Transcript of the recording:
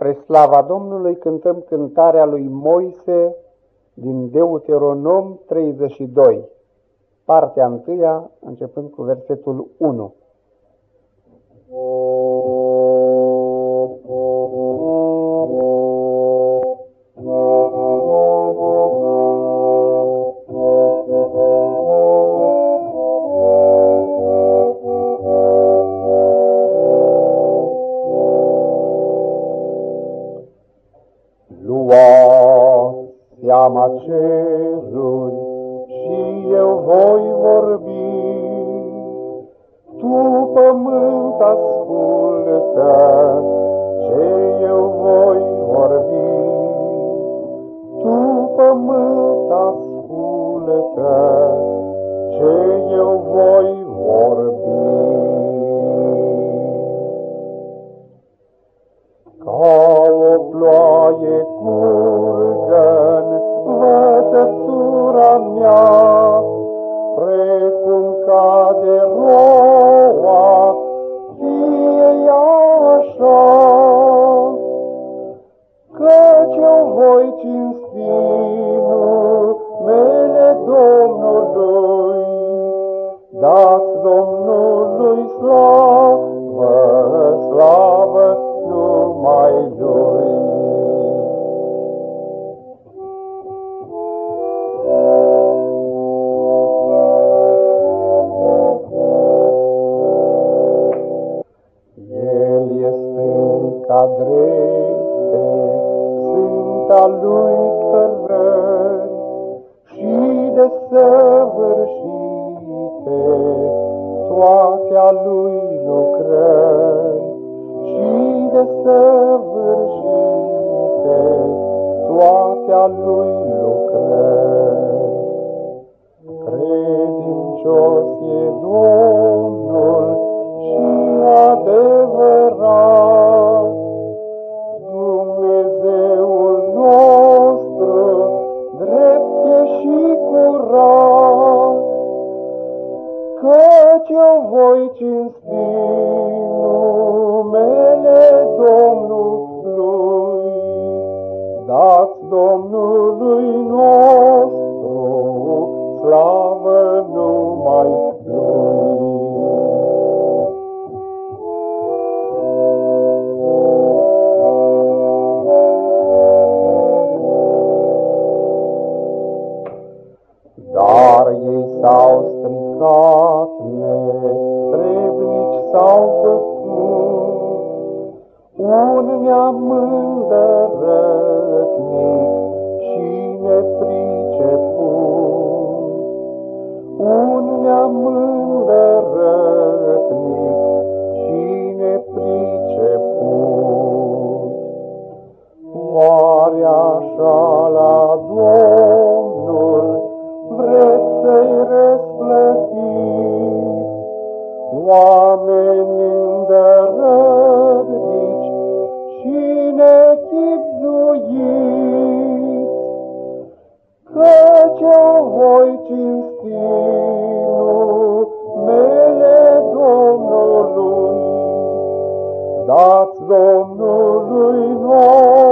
Spre slava Domnului cântăm cântarea lui Moise din Deuteronom 32, partea întâia, începând cu versetul 1. Seama ceruri și eu voi vorbi. Ploaie curgă învățătura mea, precum cade roa, fie ea așa. Căci eu voi cinsti numele Domnului, dați Domnului slavă, ca drepte sunt a lui cărări și de săvârșite toate a lui lucrări și de săvârșite toate a lui lucrări. Dați Domnului nostru slavă numai Lui. Dar ei s-au stricat, netrebnici s-au făcut, un neam îndărătnic oameni îndărădnici și nechipzuiți, căci eu voi cinsti numele Domnului, dați Domnului noi.